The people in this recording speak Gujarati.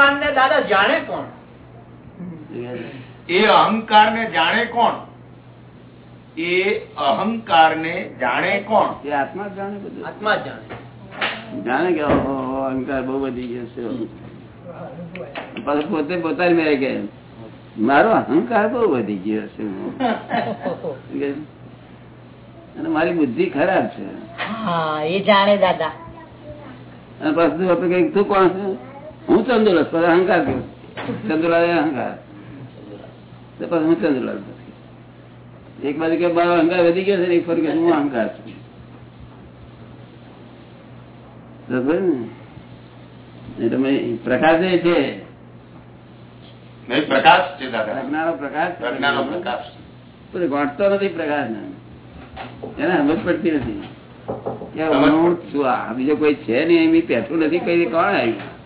અહંકાર ને દાદા જાણે કોણ? એ અહંકાર ને જાણે કોણ? એ અહંકાર ને જાણે કોણ? એ આત્મા જાણે બધું. આત્મા જાણે. જાણે કે અહંકાર બહુ વધી ગયો છે. પછી પોતે પોતાની મેળે કે મારો અહંકાર બહુ વધી ગયો છે. અને મારી બુદ્ધિ ખરાબ છે. હા એ જાણે દાદા. અને પછી આપણે કંઈક તું કોણ છે? હું ચંદુલાલ પછી અહંકાર કયો ચંદુલાલ અહંકાર. પછી હું ચંદુલાલ એક બાજુ કે બાર અહંકાર વધી ગયો છે ને એક ફરી કે હું અહંકાર છું. ને? પ્રકાશ એ છે. પ્રકાશ છે પ્રજ્ઞાનો પ્રકાશ પ્રજ્ઞાનો પ્રકાશ પણ વાંચતો નથી પ્રકાશ ને. એને સમજ પડતી નથી. બીજો કોઈ છે નહીં એમ પેઠું નથી કઈ કોણ આવ્યું?